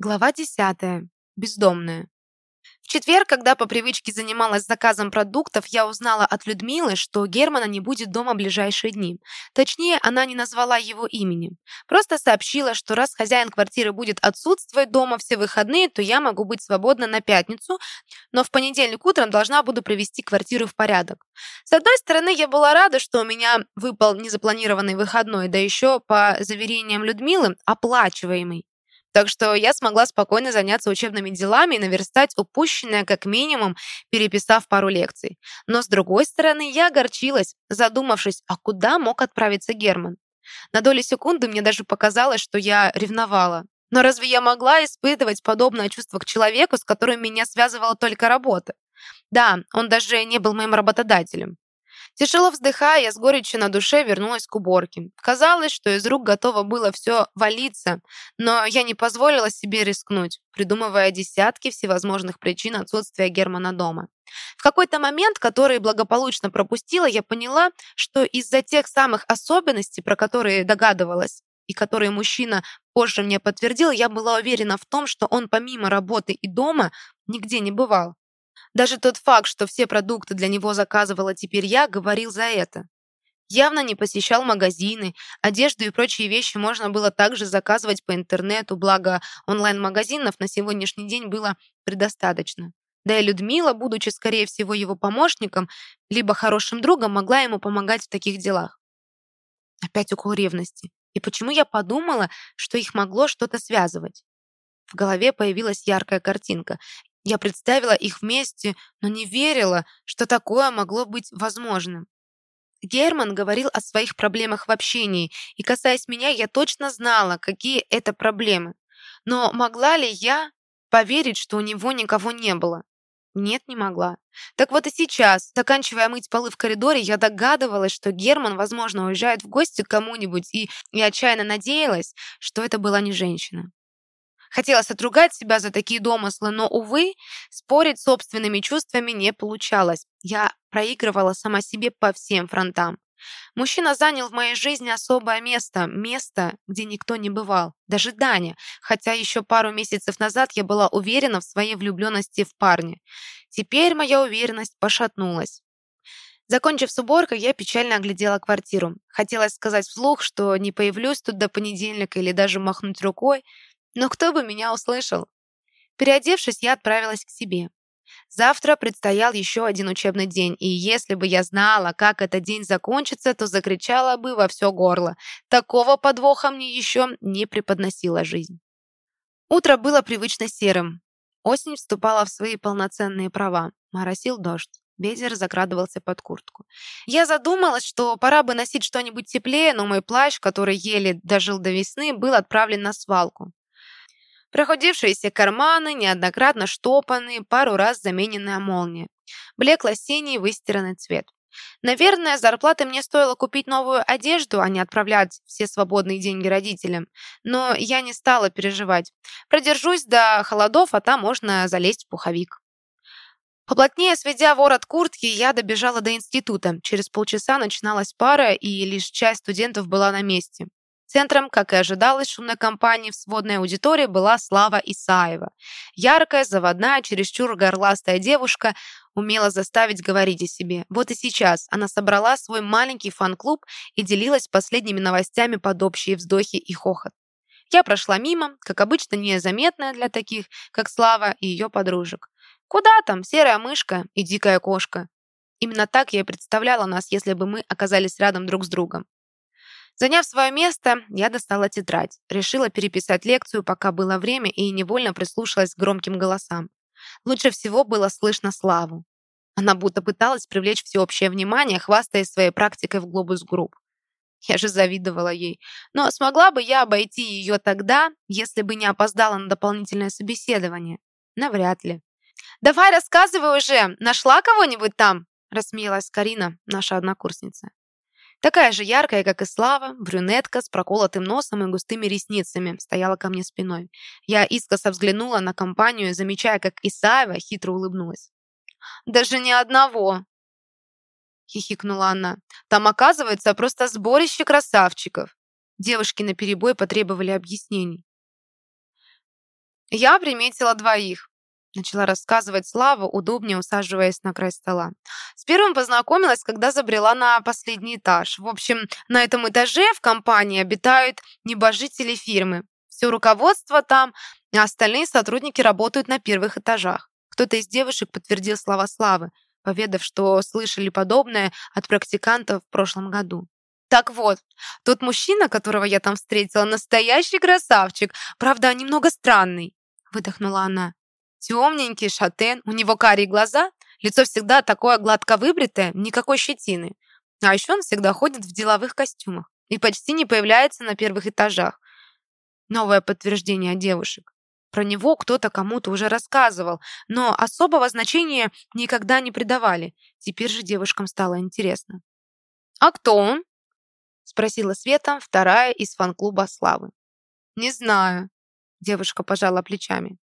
Глава 10. Бездомная. В четверг, когда по привычке занималась заказом продуктов, я узнала от Людмилы, что Германа не будет дома ближайшие дни. Точнее, она не назвала его имени. Просто сообщила, что раз хозяин квартиры будет отсутствовать дома все выходные, то я могу быть свободна на пятницу, но в понедельник утром должна буду привести квартиру в порядок. С одной стороны, я была рада, что у меня выпал незапланированный выходной, да еще, по заверениям Людмилы, оплачиваемый. Так что я смогла спокойно заняться учебными делами и наверстать упущенное как минимум, переписав пару лекций. Но с другой стороны, я огорчилась, задумавшись, а куда мог отправиться Герман? На долю секунды мне даже показалось, что я ревновала. Но разве я могла испытывать подобное чувство к человеку, с которым меня связывала только работа? Да, он даже не был моим работодателем. Тяжело вздыхая, я с горечью на душе вернулась к уборке. Казалось, что из рук готово было все валиться, но я не позволила себе рискнуть, придумывая десятки всевозможных причин отсутствия Германа дома. В какой-то момент, который благополучно пропустила, я поняла, что из-за тех самых особенностей, про которые догадывалась, и которые мужчина позже мне подтвердил, я была уверена в том, что он помимо работы и дома нигде не бывал. Даже тот факт, что все продукты для него заказывала теперь я, говорил за это. Явно не посещал магазины, одежду и прочие вещи можно было также заказывать по интернету, благо онлайн-магазинов на сегодняшний день было предостаточно. Да и Людмила, будучи, скорее всего, его помощником, либо хорошим другом, могла ему помогать в таких делах. Опять укол ревности. И почему я подумала, что их могло что-то связывать? В голове появилась яркая картинка. Я представила их вместе, но не верила, что такое могло быть возможным. Герман говорил о своих проблемах в общении, и, касаясь меня, я точно знала, какие это проблемы. Но могла ли я поверить, что у него никого не было? Нет, не могла. Так вот и сейчас, заканчивая мыть полы в коридоре, я догадывалась, что Герман, возможно, уезжает в гости к кому-нибудь, и я отчаянно надеялась, что это была не женщина. Хотелось отругать себя за такие домыслы, но, увы, спорить с собственными чувствами не получалось. Я проигрывала сама себе по всем фронтам. Мужчина занял в моей жизни особое место, место, где никто не бывал, даже Даня, хотя еще пару месяцев назад я была уверена в своей влюбленности в парня. Теперь моя уверенность пошатнулась. Закончив с уборкой, я печально оглядела квартиру. Хотелось сказать вслух, что не появлюсь тут до понедельника или даже махнуть рукой, но кто бы меня услышал? Переодевшись, я отправилась к себе. Завтра предстоял еще один учебный день, и если бы я знала, как этот день закончится, то закричала бы во все горло. Такого подвоха мне еще не преподносила жизнь. Утро было привычно серым. Осень вступала в свои полноценные права. Моросил дождь. Ветер закрадывался под куртку. Я задумалась, что пора бы носить что-нибудь теплее, но мой плащ, который еле дожил до весны, был отправлен на свалку. Проходившиеся карманы, неоднократно штопанные, пару раз замененная молния. Блекло-синий выстиранный цвет. Наверное, зарплаты мне стоило купить новую одежду, а не отправлять все свободные деньги родителям. Но я не стала переживать. Продержусь до холодов, а там можно залезть в пуховик. Поплотнее сведя ворот куртки, я добежала до института. Через полчаса начиналась пара, и лишь часть студентов была на месте. Центром, как и ожидалось, шумной компании в сводной аудитории была Слава Исаева. Яркая, заводная, чересчур горластая девушка умела заставить говорить о себе. Вот и сейчас она собрала свой маленький фан-клуб и делилась последними новостями под общие вздохи и хохот. Я прошла мимо, как обычно незаметная для таких, как Слава и ее подружек. Куда там, серая мышка и дикая кошка? Именно так я и представляла нас, если бы мы оказались рядом друг с другом. Заняв свое место, я достала тетрадь. Решила переписать лекцию, пока было время, и невольно прислушалась к громким голосам. Лучше всего было слышно Славу. Она будто пыталась привлечь всеобщее внимание, хвастаясь своей практикой в Глобус Групп. Я же завидовала ей. Но смогла бы я обойти ее тогда, если бы не опоздала на дополнительное собеседование? Навряд ли. «Давай рассказывай уже! Нашла кого-нибудь там?» рассмеялась Карина, наша однокурсница. Такая же яркая, как и Слава, брюнетка с проколотым носом и густыми ресницами стояла ко мне спиной. Я искоса взглянула на компанию, замечая, как Исаева хитро улыбнулась. «Даже ни одного!» хихикнула она. «Там, оказывается, просто сборище красавчиков!» Девушки наперебой потребовали объяснений. Я приметила двоих. Начала рассказывать Слава, удобнее усаживаясь на край стола. С первым познакомилась, когда забрела на последний этаж. В общем, на этом этаже в компании обитают небожители фирмы. Все руководство там, а остальные сотрудники работают на первых этажах. Кто-то из девушек подтвердил слова Славы, поведав, что слышали подобное от практикантов в прошлом году. Так вот, тот мужчина, которого я там встретила, настоящий красавчик, правда, немного странный, выдохнула она. Темненький, шатен, у него карие глаза, лицо всегда такое гладко выбритое, никакой щетины. А еще он всегда ходит в деловых костюмах и почти не появляется на первых этажах. Новое подтверждение девушек. Про него кто-то кому-то уже рассказывал, но особого значения никогда не придавали. Теперь же девушкам стало интересно. «А кто он?» — спросила Света, вторая из фан-клуба Славы. «Не знаю», — девушка пожала плечами.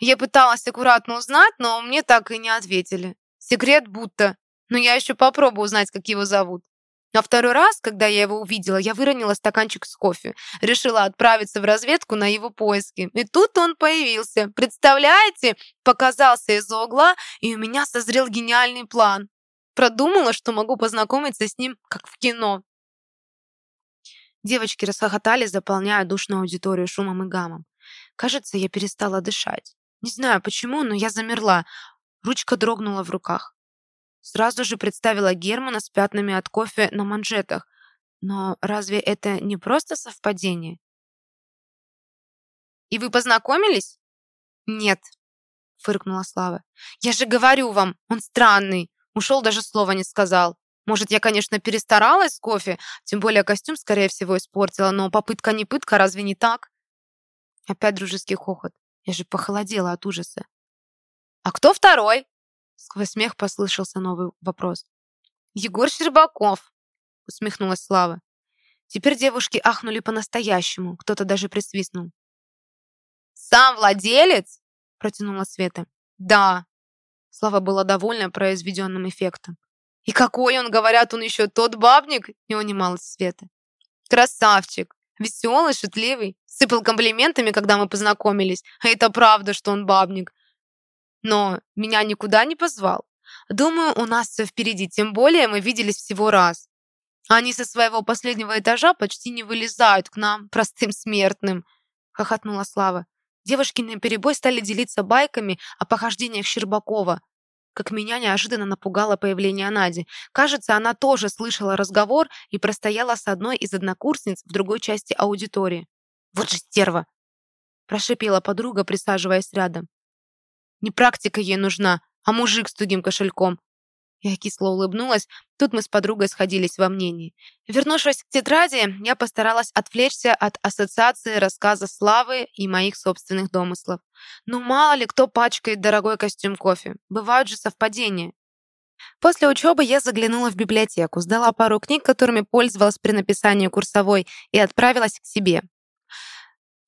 Я пыталась аккуратно узнать, но мне так и не ответили. Секрет будто. Но я еще попробую узнать, как его зовут. А второй раз, когда я его увидела, я выронила стаканчик с кофе. Решила отправиться в разведку на его поиски. И тут он появился. Представляете? Показался из-за угла, и у меня созрел гениальный план. Продумала, что могу познакомиться с ним, как в кино. Девочки расхохотались, заполняя душную аудиторию шумом и гамом. Кажется, я перестала дышать. Не знаю почему, но я замерла. Ручка дрогнула в руках. Сразу же представила Германа с пятнами от кофе на манжетах. Но разве это не просто совпадение? «И вы познакомились?» «Нет», — фыркнула Слава. «Я же говорю вам, он странный. Ушел, даже слова не сказал. Может, я, конечно, перестаралась с кофе, тем более костюм, скорее всего, испортила, но попытка не пытка, разве не так?» Опять дружеский хохот. Я же похолодела от ужаса. «А кто второй?» Сквозь смех послышался новый вопрос. «Егор Щербаков», — усмехнулась Слава. Теперь девушки ахнули по-настоящему, кто-то даже присвистнул. «Сам владелец?» — протянула Света. «Да». Слава была довольна произведенным эффектом. «И какой он, говорят, он еще тот бабник?» — не унималась Света. «Красавчик! Веселый, шутливый, сыпал комплиментами, когда мы познакомились. А это правда, что он бабник. Но меня никуда не позвал. Думаю, у нас все впереди, тем более мы виделись всего раз. Они со своего последнего этажа почти не вылезают к нам, простым смертным, хохотнула Слава. Девушки на перебой стали делиться байками о похождениях Щербакова как меня неожиданно напугало появление Нади. Кажется, она тоже слышала разговор и простояла с одной из однокурсниц в другой части аудитории. «Вот же стерва!» – прошипела подруга, присаживаясь рядом. «Не практика ей нужна, а мужик с тугим кошельком. Я кисло улыбнулась. Тут мы с подругой сходились во мнении. Вернувшись к тетради, я постаралась отвлечься от ассоциации рассказа Славы и моих собственных домыслов. Ну, мало ли кто пачкает дорогой костюм кофе. Бывают же совпадения. После учебы я заглянула в библиотеку, сдала пару книг, которыми пользовалась при написании курсовой, и отправилась к себе.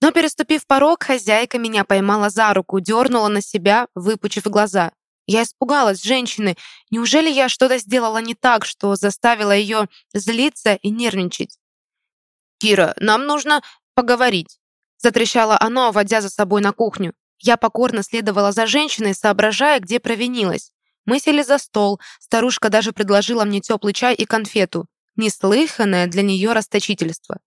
Но, переступив порог, хозяйка меня поймала за руку, дернула на себя, выпучив глаза. Я испугалась женщины. Неужели я что-то сделала не так, что заставила ее злиться и нервничать? «Кира, нам нужно поговорить», — затрещала она, уводя за собой на кухню. Я покорно следовала за женщиной, соображая, где провинилась. Мы сели за стол. Старушка даже предложила мне теплый чай и конфету. Неслыханное для нее расточительство.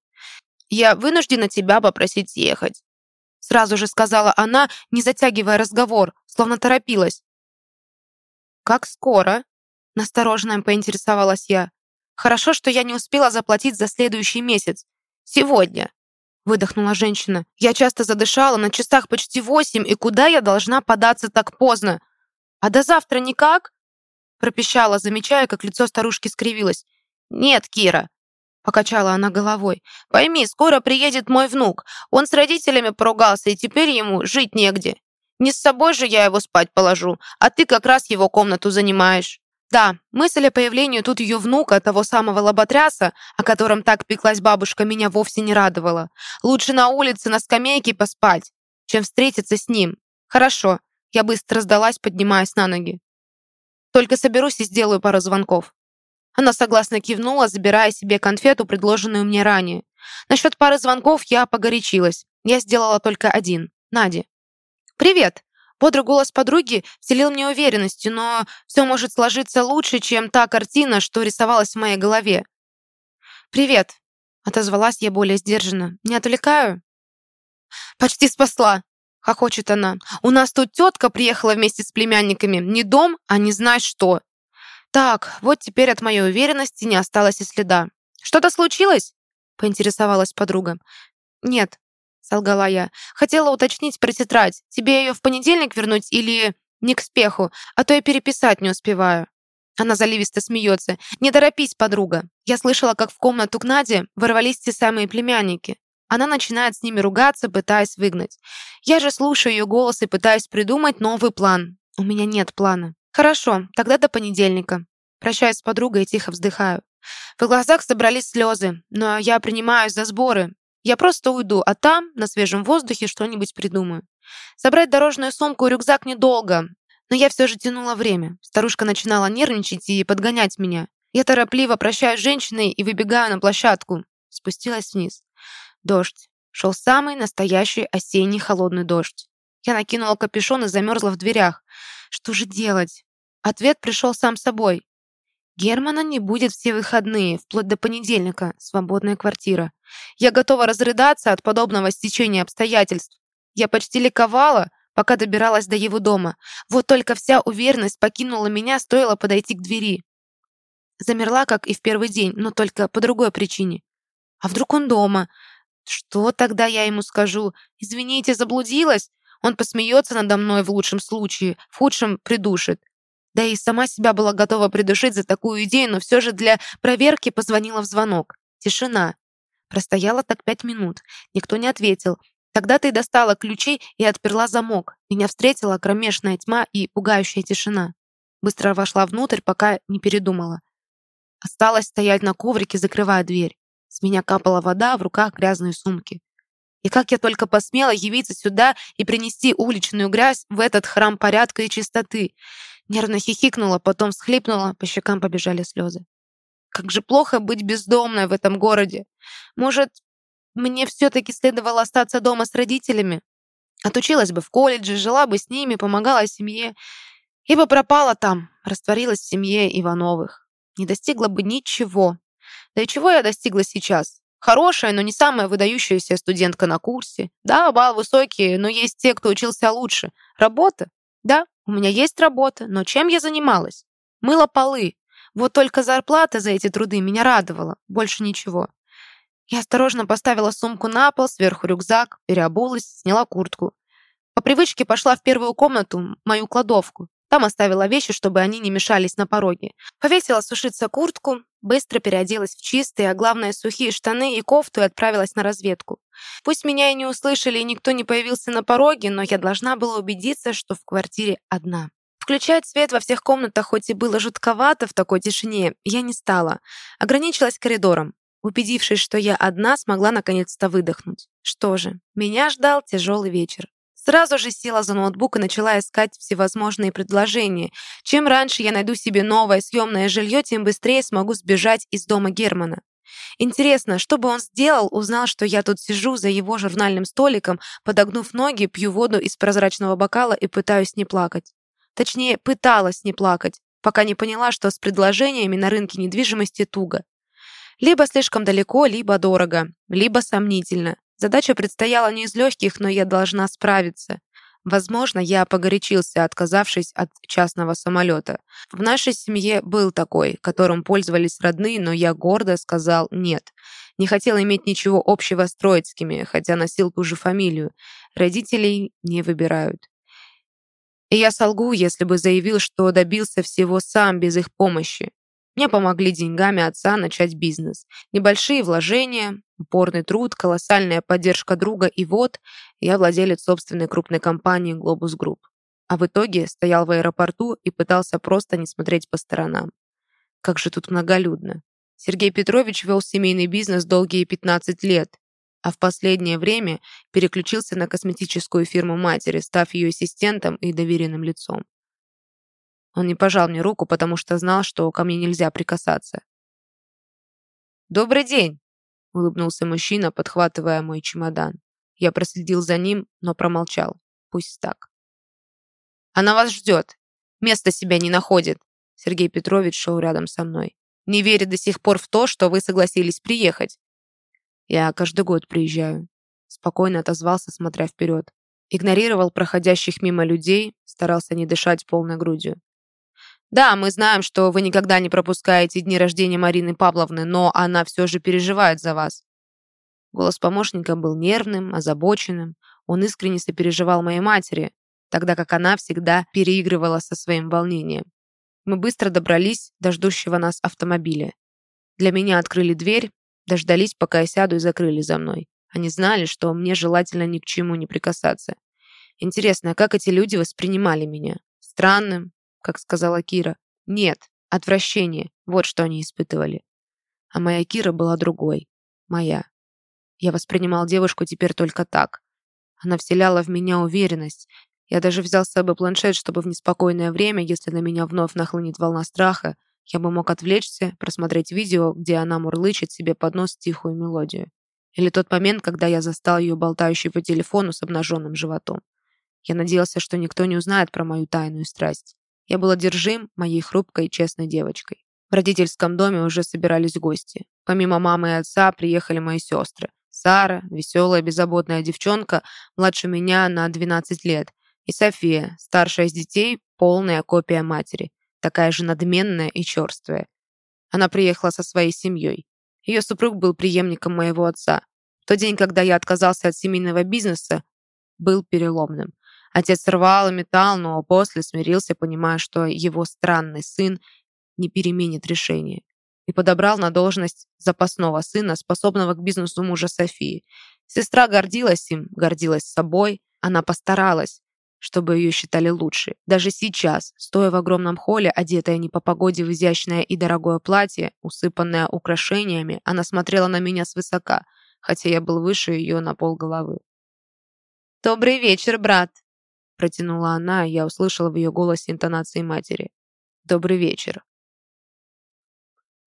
«Я вынуждена тебя попросить ехать», — сразу же сказала она, не затягивая разговор, словно торопилась. «Как скоро?» — настороженно поинтересовалась я. «Хорошо, что я не успела заплатить за следующий месяц. Сегодня!» — выдохнула женщина. «Я часто задышала, на часах почти восемь, и куда я должна податься так поздно? А до завтра никак?» пропищала, замечая, как лицо старушки скривилось. «Нет, Кира!» — покачала она головой. «Пойми, скоро приедет мой внук. Он с родителями поругался, и теперь ему жить негде. Не с собой же я его спать положу, а ты как раз его комнату занимаешь. Да, мысль о появлении тут ее внука, того самого лоботряса, о котором так пеклась бабушка, меня вовсе не радовала. Лучше на улице на скамейке поспать, чем встретиться с ним. Хорошо, я быстро сдалась, поднимаясь на ноги. Только соберусь и сделаю пару звонков. Она согласно кивнула, забирая себе конфету, предложенную мне ранее. Насчет пары звонков я погорячилась. Я сделала только один. Наде. «Привет!» Бодрый голос подруги вселил мне уверенности, но все может сложиться лучше, чем та картина, что рисовалась в моей голове. «Привет!» — отозвалась я более сдержанно. «Не отвлекаю?» «Почти спасла!» — хохочет она. «У нас тут тетка приехала вместе с племянниками. Не дом, а не знаешь что!» «Так, вот теперь от моей уверенности не осталось и следа. Что-то случилось?» — поинтересовалась подруга. «Нет, солгала я. «Хотела уточнить про тетрадь. Тебе ее в понедельник вернуть или не к спеху, а то я переписать не успеваю». Она заливисто смеется. «Не торопись, подруга. Я слышала, как в комнату к Наде ворвались те самые племянники. Она начинает с ними ругаться, пытаясь выгнать. Я же слушаю ее голос и пытаюсь придумать новый план. У меня нет плана. Хорошо, тогда до понедельника. Прощаюсь с подругой и тихо вздыхаю. В глазах собрались слезы, но я принимаюсь за сборы. Я просто уйду, а там, на свежем воздухе, что-нибудь придумаю. Собрать дорожную сумку и рюкзак недолго, но я все же тянула время. Старушка начинала нервничать и подгонять меня. Я торопливо прощаюсь с женщиной и выбегаю на площадку. Спустилась вниз. Дождь. Шел самый настоящий осенний холодный дождь. Я накинула капюшон и замерзла в дверях. Что же делать? Ответ пришел сам собой. Германа не будет все выходные, вплоть до понедельника, свободная квартира. Я готова разрыдаться от подобного стечения обстоятельств. Я почти ликовала, пока добиралась до его дома. Вот только вся уверенность покинула меня, стоило подойти к двери. Замерла, как и в первый день, но только по другой причине. А вдруг он дома? Что тогда я ему скажу? Извините, заблудилась? Он посмеется надо мной в лучшем случае, в худшем придушит. Да и сама себя была готова придушить за такую идею, но все же для проверки позвонила в звонок. Тишина. Простояла так пять минут. Никто не ответил. Тогда ты достала ключи и отперла замок. Меня встретила кромешная тьма и пугающая тишина. Быстро вошла внутрь, пока не передумала. Осталось стоять на коврике, закрывая дверь. С меня капала вода, в руках грязные сумки. И как я только посмела явиться сюда и принести уличную грязь в этот храм порядка и чистоты. Нервно хихикнула, потом всхлипнула, по щекам побежали слезы. Как же плохо быть бездомной в этом городе. Может, мне все-таки следовало остаться дома с родителями? Отучилась бы в колледже, жила бы с ними, помогала семье. Ибо пропала там, растворилась в семье Ивановых. Не достигла бы ничего. Да и чего я достигла сейчас? Хорошая, но не самая выдающаяся студентка на курсе. Да, балл высокий, но есть те, кто учился лучше. Работа? Да, у меня есть работа, но чем я занималась? Мыла полы. Вот только зарплата за эти труды меня радовала. Больше ничего. Я осторожно поставила сумку на пол, сверху рюкзак, переобулась, сняла куртку. По привычке пошла в первую комнату, мою кладовку. Там оставила вещи, чтобы они не мешались на пороге. Повесила сушиться куртку, быстро переоделась в чистые, а главное, сухие штаны и кофту и отправилась на разведку. Пусть меня и не услышали, и никто не появился на пороге, но я должна была убедиться, что в квартире одна. Включать свет во всех комнатах хоть и было жутковато в такой тишине, я не стала. Ограничилась коридором. Убедившись, что я одна, смогла наконец-то выдохнуть. Что же, меня ждал тяжелый вечер. Сразу же села за ноутбук и начала искать всевозможные предложения. Чем раньше я найду себе новое съемное жилье, тем быстрее смогу сбежать из дома Германа. Интересно, что бы он сделал, узнал, что я тут сижу за его журнальным столиком, подогнув ноги, пью воду из прозрачного бокала и пытаюсь не плакать. Точнее, пыталась не плакать, пока не поняла, что с предложениями на рынке недвижимости туго. Либо слишком далеко, либо дорого, либо сомнительно. Задача предстояла не из легких, но я должна справиться. Возможно, я погорячился, отказавшись от частного самолета. В нашей семье был такой, которым пользовались родные, но я гордо сказал «нет». Не хотел иметь ничего общего с Троицкими, хотя носил ту же фамилию. Родителей не выбирают. И я солгу, если бы заявил, что добился всего сам без их помощи. Мне помогли деньгами отца начать бизнес. Небольшие вложения, упорный труд, колоссальная поддержка друга, и вот я владелец собственной крупной компании «Глобус Групп». А в итоге стоял в аэропорту и пытался просто не смотреть по сторонам. Как же тут многолюдно. Сергей Петрович вел семейный бизнес долгие 15 лет, а в последнее время переключился на косметическую фирму матери, став ее ассистентом и доверенным лицом. Он не пожал мне руку, потому что знал, что ко мне нельзя прикасаться. «Добрый день!» — улыбнулся мужчина, подхватывая мой чемодан. Я проследил за ним, но промолчал. Пусть так. Она вас ждет. Место себя не находит. Сергей Петрович шел рядом со мной. Не верит до сих пор в то, что вы согласились приехать. Я каждый год приезжаю. Спокойно отозвался, смотря вперед. Игнорировал проходящих мимо людей, старался не дышать полной грудью. Да, мы знаем, что вы никогда не пропускаете дни рождения Марины Павловны, но она все же переживает за вас. Голос помощника был нервным, озабоченным. Он искренне сопереживал моей матери, тогда как она всегда переигрывала со своим волнением. Мы быстро добрались до ждущего нас автомобиля. Для меня открыли дверь, дождались, пока я сяду, и закрыли за мной. Они знали, что мне желательно ни к чему не прикасаться. Интересно, а как эти люди воспринимали меня? Странным, как сказала Кира. Нет, отвращение. Вот что они испытывали. А моя Кира была другой. Моя. Я воспринимал девушку теперь только так. Она вселяла в меня уверенность. Я даже взял с собой планшет, чтобы в неспокойное время, если на меня вновь нахлынет волна страха, я бы мог отвлечься, просмотреть видео, где она мурлычет себе под нос тихую мелодию. Или тот момент, когда я застал ее болтающей по телефону с обнаженным животом. Я надеялся, что никто не узнает про мою тайную страсть. Я был одержим моей хрупкой и честной девочкой. В родительском доме уже собирались гости. Помимо мамы и отца приехали мои сестры. Сара, веселая, беззаботная девчонка, младше меня на 12 лет. И София, старшая из детей, полная копия матери, такая же надменная и черствая. Она приехала со своей семьей. Ее супруг был преемником моего отца. В тот день, когда я отказался от семейного бизнеса, был переломным. Отец рвал и метал, но после смирился, понимая, что его странный сын не переменит решение. И подобрал на должность запасного сына, способного к бизнесу мужа Софии. Сестра гордилась им, гордилась собой. Она постаралась, чтобы ее считали лучше. Даже сейчас, стоя в огромном холле, одетая не по погоде в изящное и дорогое платье, усыпанное украшениями, она смотрела на меня свысока, хотя я был выше ее на полголовы. «Добрый вечер, брат!» Протянула она, и я услышала в ее голосе интонации матери. «Добрый вечер».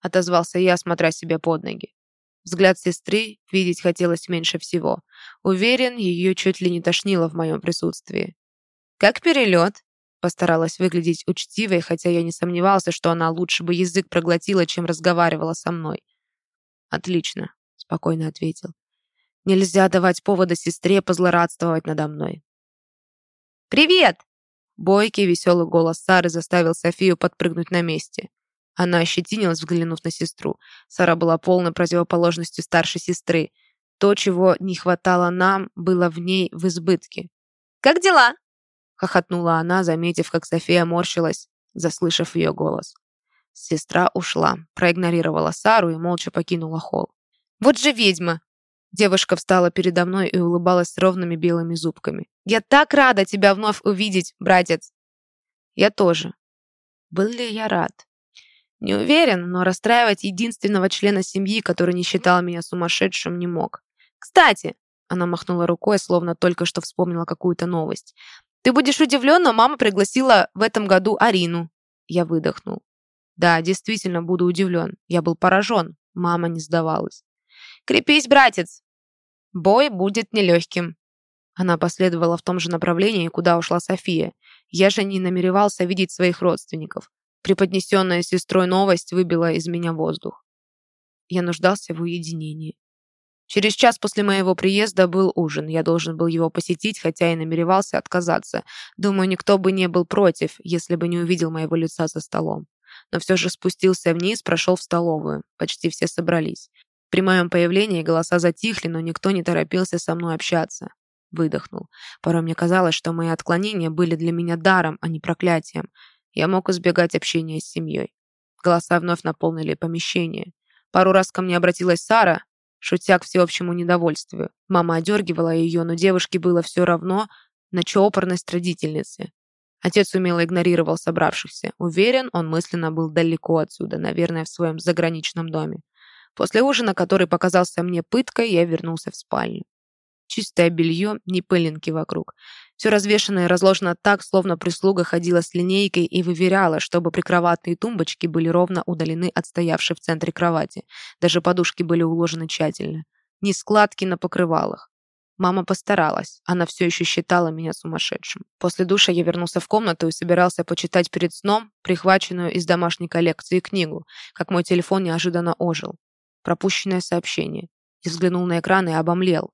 Отозвался я, смотря себе под ноги. Взгляд сестры видеть хотелось меньше всего. Уверен, ее чуть ли не тошнило в моем присутствии. «Как перелет?» Постаралась выглядеть учтивой, хотя я не сомневался, что она лучше бы язык проглотила, чем разговаривала со мной. «Отлично», — спокойно ответил. «Нельзя давать повода сестре позлорадствовать надо мной. «Привет!» Бойкий, веселый голос Сары заставил Софию подпрыгнуть на месте. Она ощетинилась, взглянув на сестру. Сара была полной противоположностью старшей сестры. То, чего не хватало нам, было в ней в избытке. «Как дела?» — хохотнула она, заметив, как София морщилась, заслышав ее голос. Сестра ушла, проигнорировала Сару и молча покинула холл. «Вот же ведьма!» Девушка встала передо мной и улыбалась ровными белыми зубками. «Я так рада тебя вновь увидеть, братец!» «Я тоже». Был ли я рад? Не уверен, но расстраивать единственного члена семьи, который не считал меня сумасшедшим, не мог. «Кстати!» Она махнула рукой, словно только что вспомнила какую-то новость. «Ты будешь удивлен, но мама пригласила в этом году Арину». Я выдохнул. «Да, действительно, буду удивлен. Я был поражен. Мама не сдавалась». «Крепись, братец! Бой будет нелегким». Она последовала в том же направлении, куда ушла София. Я же не намеревался видеть своих родственников. Преподнесенная сестрой новость выбила из меня воздух. Я нуждался в уединении. Через час после моего приезда был ужин. Я должен был его посетить, хотя и намеревался отказаться. Думаю, никто бы не был против, если бы не увидел моего лица за столом. Но все же спустился вниз, прошел в столовую. Почти все собрались. При моем появлении голоса затихли, но никто не торопился со мной общаться. Выдохнул. Порой мне казалось, что мои отклонения были для меня даром, а не проклятием. Я мог избегать общения с семьей. Голоса вновь наполнили помещение. Пару раз ко мне обратилась Сара, шутя к всеобщему недовольствию. Мама одергивала ее, но девушке было все равно на чопорность родительницы. Отец умело игнорировал собравшихся. Уверен, он мысленно был далеко отсюда, наверное, в своем заграничном доме. После ужина, который показался мне пыткой, я вернулся в спальню. Чистое белье, ни пылинки вокруг. Все развешано и разложено так, словно прислуга ходила с линейкой и выверяла, чтобы прикроватные тумбочки были ровно удалены от стоявшей в центре кровати. Даже подушки были уложены тщательно. Ни складки на покрывалах. Мама постаралась. Она все еще считала меня сумасшедшим. После душа я вернулся в комнату и собирался почитать перед сном прихваченную из домашней коллекции книгу, как мой телефон неожиданно ожил. Пропущенное сообщение. Я взглянул на экран и обомлел.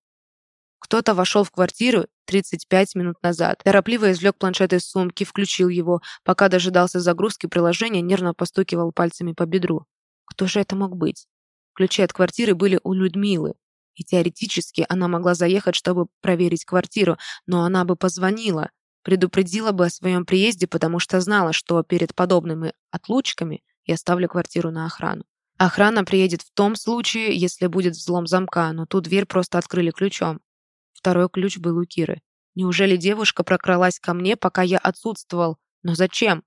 Кто-то вошел в квартиру 35 минут назад. Торопливо извлек планшет из сумки, включил его. Пока дожидался загрузки приложения, нервно постукивал пальцами по бедру. Кто же это мог быть? Ключи от квартиры были у Людмилы. И теоретически она могла заехать, чтобы проверить квартиру, но она бы позвонила, предупредила бы о своем приезде, потому что знала, что перед подобными отлучками я ставлю квартиру на охрану. Охрана приедет в том случае, если будет взлом замка, но ту дверь просто открыли ключом. Второй ключ был у Киры. Неужели девушка прокралась ко мне, пока я отсутствовал? Но зачем?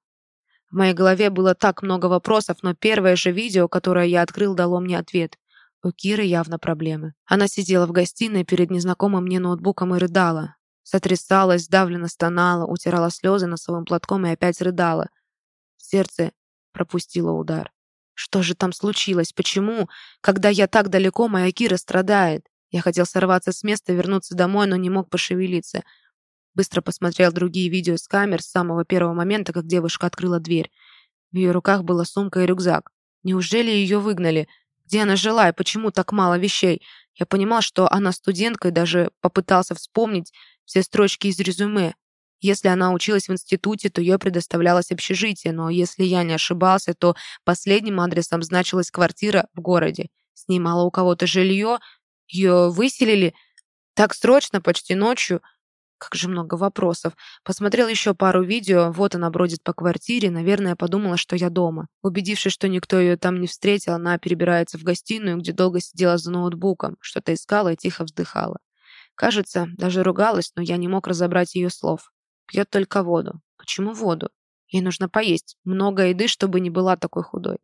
В моей голове было так много вопросов, но первое же видео, которое я открыл, дало мне ответ. У Киры явно проблемы. Она сидела в гостиной перед незнакомым мне ноутбуком и рыдала. Сотрясалась, давленно стонала, утирала слезы носовым платком и опять рыдала. Сердце пропустило удар. Что же там случилось? Почему? Когда я так далеко, моя Кира страдает. Я хотел сорваться с места, вернуться домой, но не мог пошевелиться. Быстро посмотрел другие видео с камер с самого первого момента, как девушка открыла дверь. В ее руках была сумка и рюкзак. Неужели ее выгнали? Где она жила и почему так мало вещей? Я понимал, что она студентка и даже попытался вспомнить все строчки из резюме. Если она училась в институте, то ее предоставлялось общежитие, но если я не ошибался, то последним адресом значилась квартира в городе. Снимала у кого-то жилье, ее выселили так срочно, почти ночью. Как же много вопросов. Посмотрел еще пару видео, вот она бродит по квартире, наверное, подумала, что я дома. Убедившись, что никто ее там не встретил, она перебирается в гостиную, где долго сидела за ноутбуком, что-то искала и тихо вздыхала. Кажется, даже ругалась, но я не мог разобрать ее слов. Пьет только воду. Почему воду? Ей нужно поесть. Много еды, чтобы не была такой худой.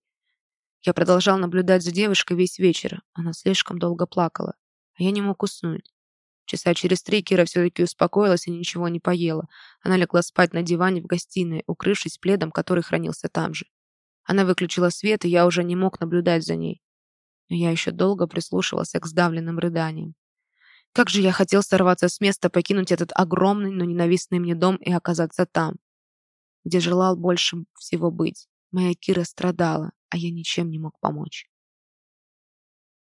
Я продолжал наблюдать за девушкой весь вечер. Она слишком долго плакала, а я не мог уснуть. Часа через три Кира все-таки успокоилась и ничего не поела. Она легла спать на диване в гостиной, укрывшись пледом, который хранился там же. Она выключила свет, и я уже не мог наблюдать за ней. Но я еще долго прислушивался к сдавленным рыданиям. Как же я хотел сорваться с места, покинуть этот огромный, но ненавистный мне дом и оказаться там, где желал больше всего быть. Моя Кира страдала, а я ничем не мог помочь.